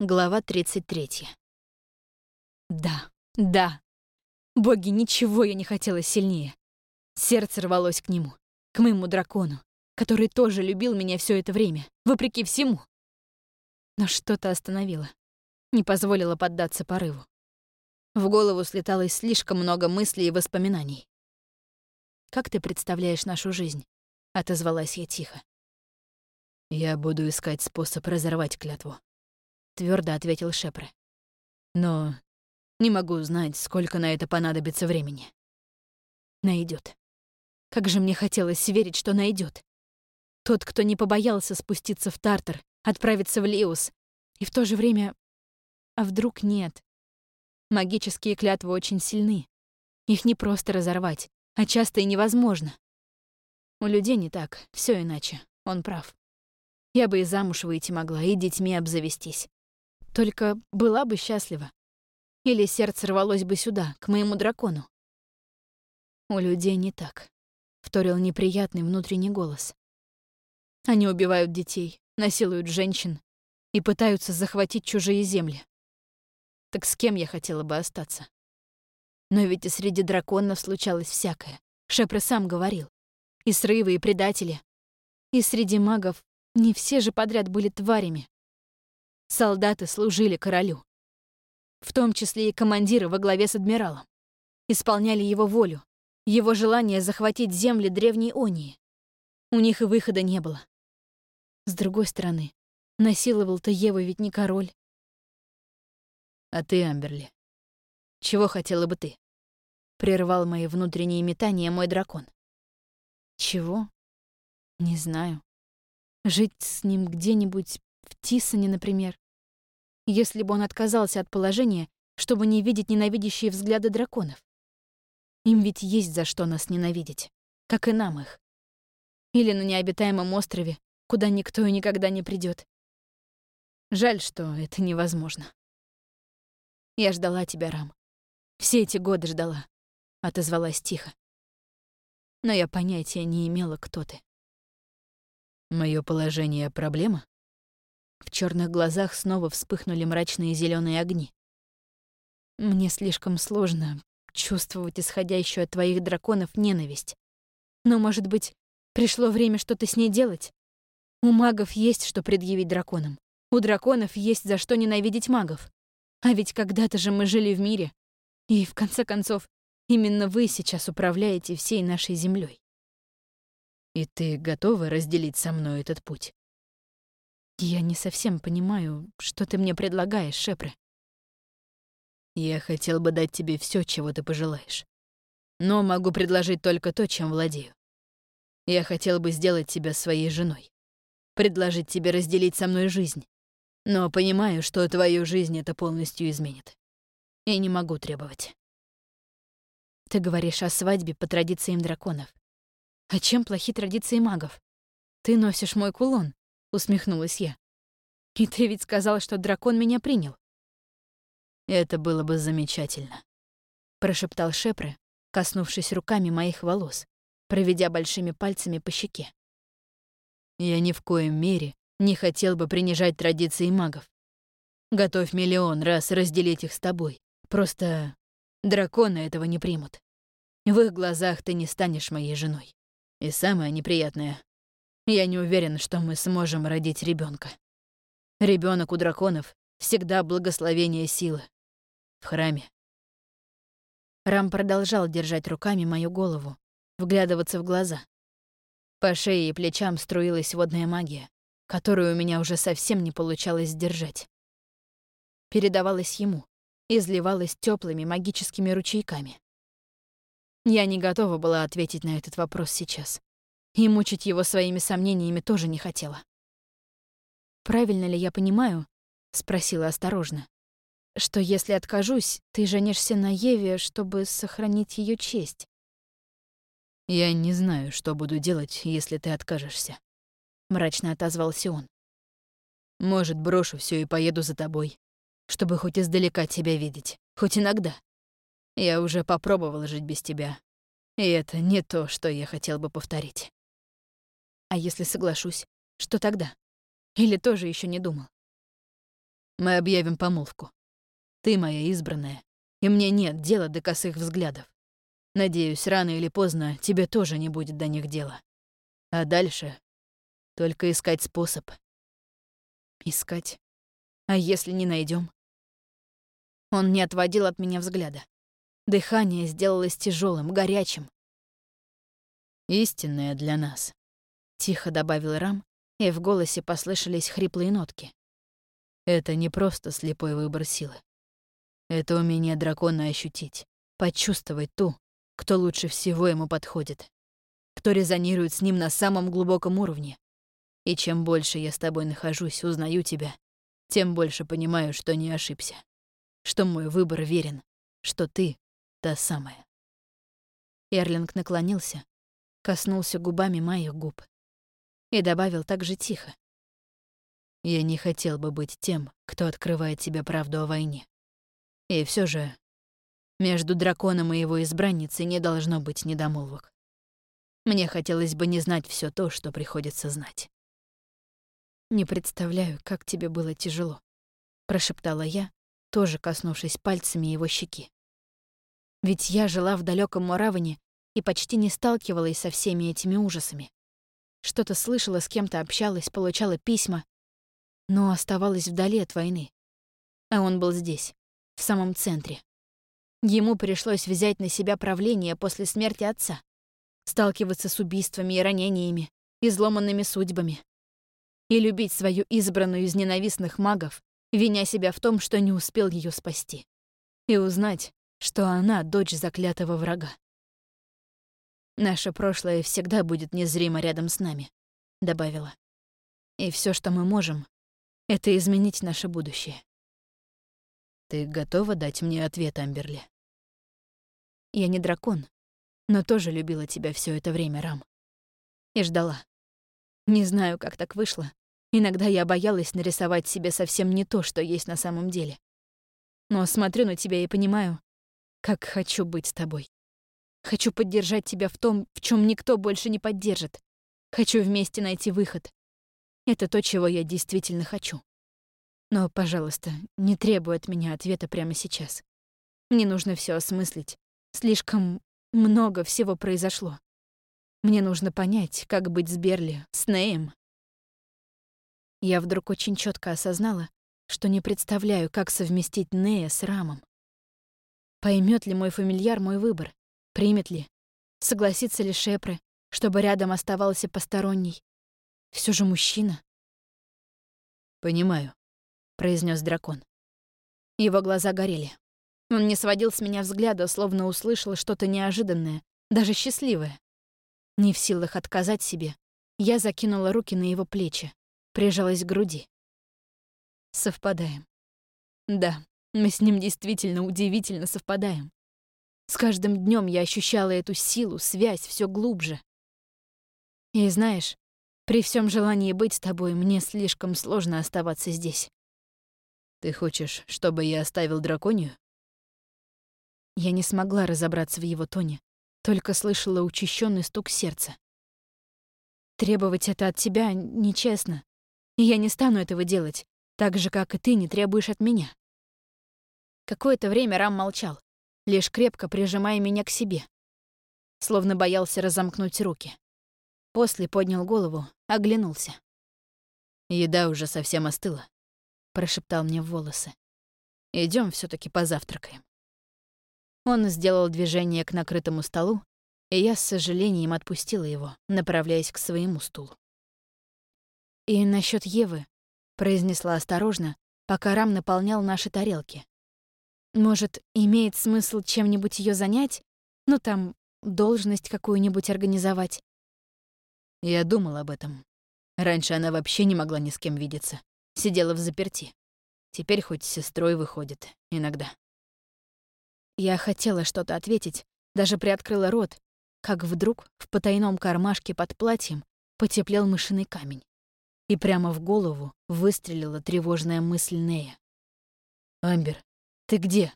Глава 33. Да, да. Боги, ничего я не хотела сильнее. Сердце рвалось к нему, к моему дракону, который тоже любил меня все это время, вопреки всему. Но что-то остановило, не позволило поддаться порыву. В голову слеталось слишком много мыслей и воспоминаний. «Как ты представляешь нашу жизнь?» — отозвалась я тихо. «Я буду искать способ разорвать клятву», твердо ответил Шепре. Но не могу знать, сколько на это понадобится времени. Найдет. Как же мне хотелось верить, что найдет. Тот, кто не побоялся спуститься в Тартар, отправиться в Леус, и в то же время... А вдруг нет? Магические клятвы очень сильны. Их не просто разорвать, а часто и невозможно. У людей не так, все иначе, он прав. Я бы и замуж выйти могла, и детьми обзавестись. Только была бы счастлива. Или сердце рвалось бы сюда, к моему дракону. У людей не так. Вторил неприятный внутренний голос. Они убивают детей, насилуют женщин и пытаются захватить чужие земли. Так с кем я хотела бы остаться? Но ведь и среди драконов случалось всякое. Шепре сам говорил. И срывы, и предатели. И среди магов не все же подряд были тварями. Солдаты служили королю. В том числе и командиры во главе с адмиралом. Исполняли его волю, его желание захватить земли древней Онии. У них и выхода не было. С другой стороны, насиловал-то Еву ведь не король. А ты, Амберли, чего хотела бы ты? Прервал мои внутренние метания мой дракон. Чего? Не знаю. Жить с ним где-нибудь в Тиссоне, например. Если бы он отказался от положения, чтобы не видеть ненавидящие взгляды драконов. Им ведь есть за что нас ненавидеть, как и нам их. Или на необитаемом острове, куда никто и никогда не придет. Жаль, что это невозможно. Я ждала тебя, Рам. Все эти годы ждала, — отозвалась тихо. Но я понятия не имела, кто ты. Мое положение — проблема? Черных глазах снова вспыхнули мрачные зеленые огни. Мне слишком сложно чувствовать исходящую от твоих драконов ненависть. Но, может быть, пришло время что-то с ней делать? У магов есть что предъявить драконам. У драконов есть за что ненавидеть магов. А ведь когда-то же мы жили в мире. И, в конце концов, именно вы сейчас управляете всей нашей землей. И ты готова разделить со мной этот путь? Я не совсем понимаю, что ты мне предлагаешь, Шепре. Я хотел бы дать тебе все, чего ты пожелаешь. Но могу предложить только то, чем владею. Я хотел бы сделать тебя своей женой. Предложить тебе разделить со мной жизнь. Но понимаю, что твою жизнь это полностью изменит. И не могу требовать. Ты говоришь о свадьбе по традициям драконов. А чем плохи традиции магов? Ты носишь мой кулон, усмехнулась я. И ты ведь сказал, что дракон меня принял. Это было бы замечательно, прошептал Шепре, коснувшись руками моих волос, проведя большими пальцами по щеке. Я ни в коем мере не хотел бы принижать традиции магов. Готовь миллион раз разделить их с тобой. Просто драконы этого не примут. В их глазах ты не станешь моей женой. И самое неприятное, я не уверен, что мы сможем родить ребенка. Ребенок у драконов всегда благословение силы. В храме. Рам продолжал держать руками мою голову, вглядываться в глаза. По шее и плечам струилась водная магия, которую у меня уже совсем не получалось сдержать. Передавалась ему, изливалась теплыми магическими ручейками. Я не готова была ответить на этот вопрос сейчас и мучить его своими сомнениями тоже не хотела. «Правильно ли я понимаю?» — спросила осторожно. «Что если откажусь, ты женишься на Еве, чтобы сохранить ее честь?» «Я не знаю, что буду делать, если ты откажешься», — мрачно отозвался он. «Может, брошу все и поеду за тобой, чтобы хоть издалека тебя видеть, хоть иногда. Я уже попробовал жить без тебя, и это не то, что я хотел бы повторить». А если соглашусь, что тогда? Или тоже еще не думал? Мы объявим помолвку. Ты моя избранная, и мне нет дела до косых взглядов. Надеюсь, рано или поздно тебе тоже не будет до них дела. А дальше только искать способ. Искать? А если не найдем? Он не отводил от меня взгляда. Дыхание сделалось тяжелым, горячим. «Истинное для нас», — тихо добавил Рам, и в голосе послышались хриплые нотки. «Это не просто слепой выбор силы. Это умение дракона ощутить, почувствовать ту, кто лучше всего ему подходит, кто резонирует с ним на самом глубоком уровне. И чем больше я с тобой нахожусь, узнаю тебя, тем больше понимаю, что не ошибся, что мой выбор верен, что ты — та самая. Эрлинг наклонился, коснулся губами моих губ и добавил так же тихо. Я не хотел бы быть тем, кто открывает тебе правду о войне. И все же между драконом и его избранницей не должно быть недомолвок. Мне хотелось бы не знать все то, что приходится знать. «Не представляю, как тебе было тяжело», — прошептала я, тоже коснувшись пальцами его щеки. «Ведь я жила в далеком Мураване и почти не сталкивалась со всеми этими ужасами. Что-то слышала, с кем-то общалась, получала письма, но оставалась вдали от войны. А он был здесь, в самом центре. Ему пришлось взять на себя правление после смерти отца, сталкиваться с убийствами и ранениями, изломанными судьбами. И любить свою избранную из ненавистных магов, виня себя в том, что не успел ее спасти. И узнать, что она — дочь заклятого врага. «Наше прошлое всегда будет незримо рядом с нами», — добавила. «И все, что мы можем, — это изменить наше будущее». «Ты готова дать мне ответ, Амберли?» Я не дракон, но тоже любила тебя все это время, Рам. И ждала. Не знаю, как так вышло. Иногда я боялась нарисовать себе совсем не то, что есть на самом деле. Но смотрю на тебя и понимаю, как хочу быть с тобой. Хочу поддержать тебя в том, в чем никто больше не поддержит. Хочу вместе найти выход. Это то, чего я действительно хочу. Но, пожалуйста, не требуй от меня ответа прямо сейчас. Мне нужно все осмыслить, Слишком много всего произошло. Мне нужно понять, как быть с Берли, с Неем. Я вдруг очень четко осознала, что не представляю, как совместить Нея с Рамом. Поймет ли мой фамильяр мой выбор? Примет ли? Согласится ли Шепры, чтобы рядом оставался посторонний? Все же мужчина. «Понимаю», — произнес дракон. Его глаза горели. Он не сводил с меня взгляда, словно услышал что-то неожиданное, даже счастливое. Не в силах отказать себе, я закинула руки на его плечи, прижалась к груди. Совпадаем. Да, мы с ним действительно удивительно совпадаем. С каждым днем я ощущала эту силу, связь все глубже. И знаешь, при всем желании быть с тобой, мне слишком сложно оставаться здесь. Ты хочешь, чтобы я оставил драконию? Я не смогла разобраться в его тоне, только слышала учащенный стук сердца. Требовать это от тебя нечестно, и я не стану этого делать, так же, как и ты не требуешь от меня. Какое-то время Рам молчал, лишь крепко прижимая меня к себе, словно боялся разомкнуть руки. После поднял голову, оглянулся. «Еда уже совсем остыла», — прошептал мне в волосы. Идем все таки позавтракаем». Он сделал движение к накрытому столу, и я с сожалением отпустила его, направляясь к своему стулу. «И насчет Евы», — произнесла осторожно, пока Рам наполнял наши тарелки. «Может, имеет смысл чем-нибудь ее занять? Ну, там, должность какую-нибудь организовать?» Я думал об этом. Раньше она вообще не могла ни с кем видеться. Сидела в заперти. Теперь хоть с сестрой выходит иногда. Я хотела что-то ответить, даже приоткрыла рот, как вдруг в потайном кармашке под платьем потеплел мышиный камень. И прямо в голову выстрелила тревожная мысль Нея. «Амбер, ты где?»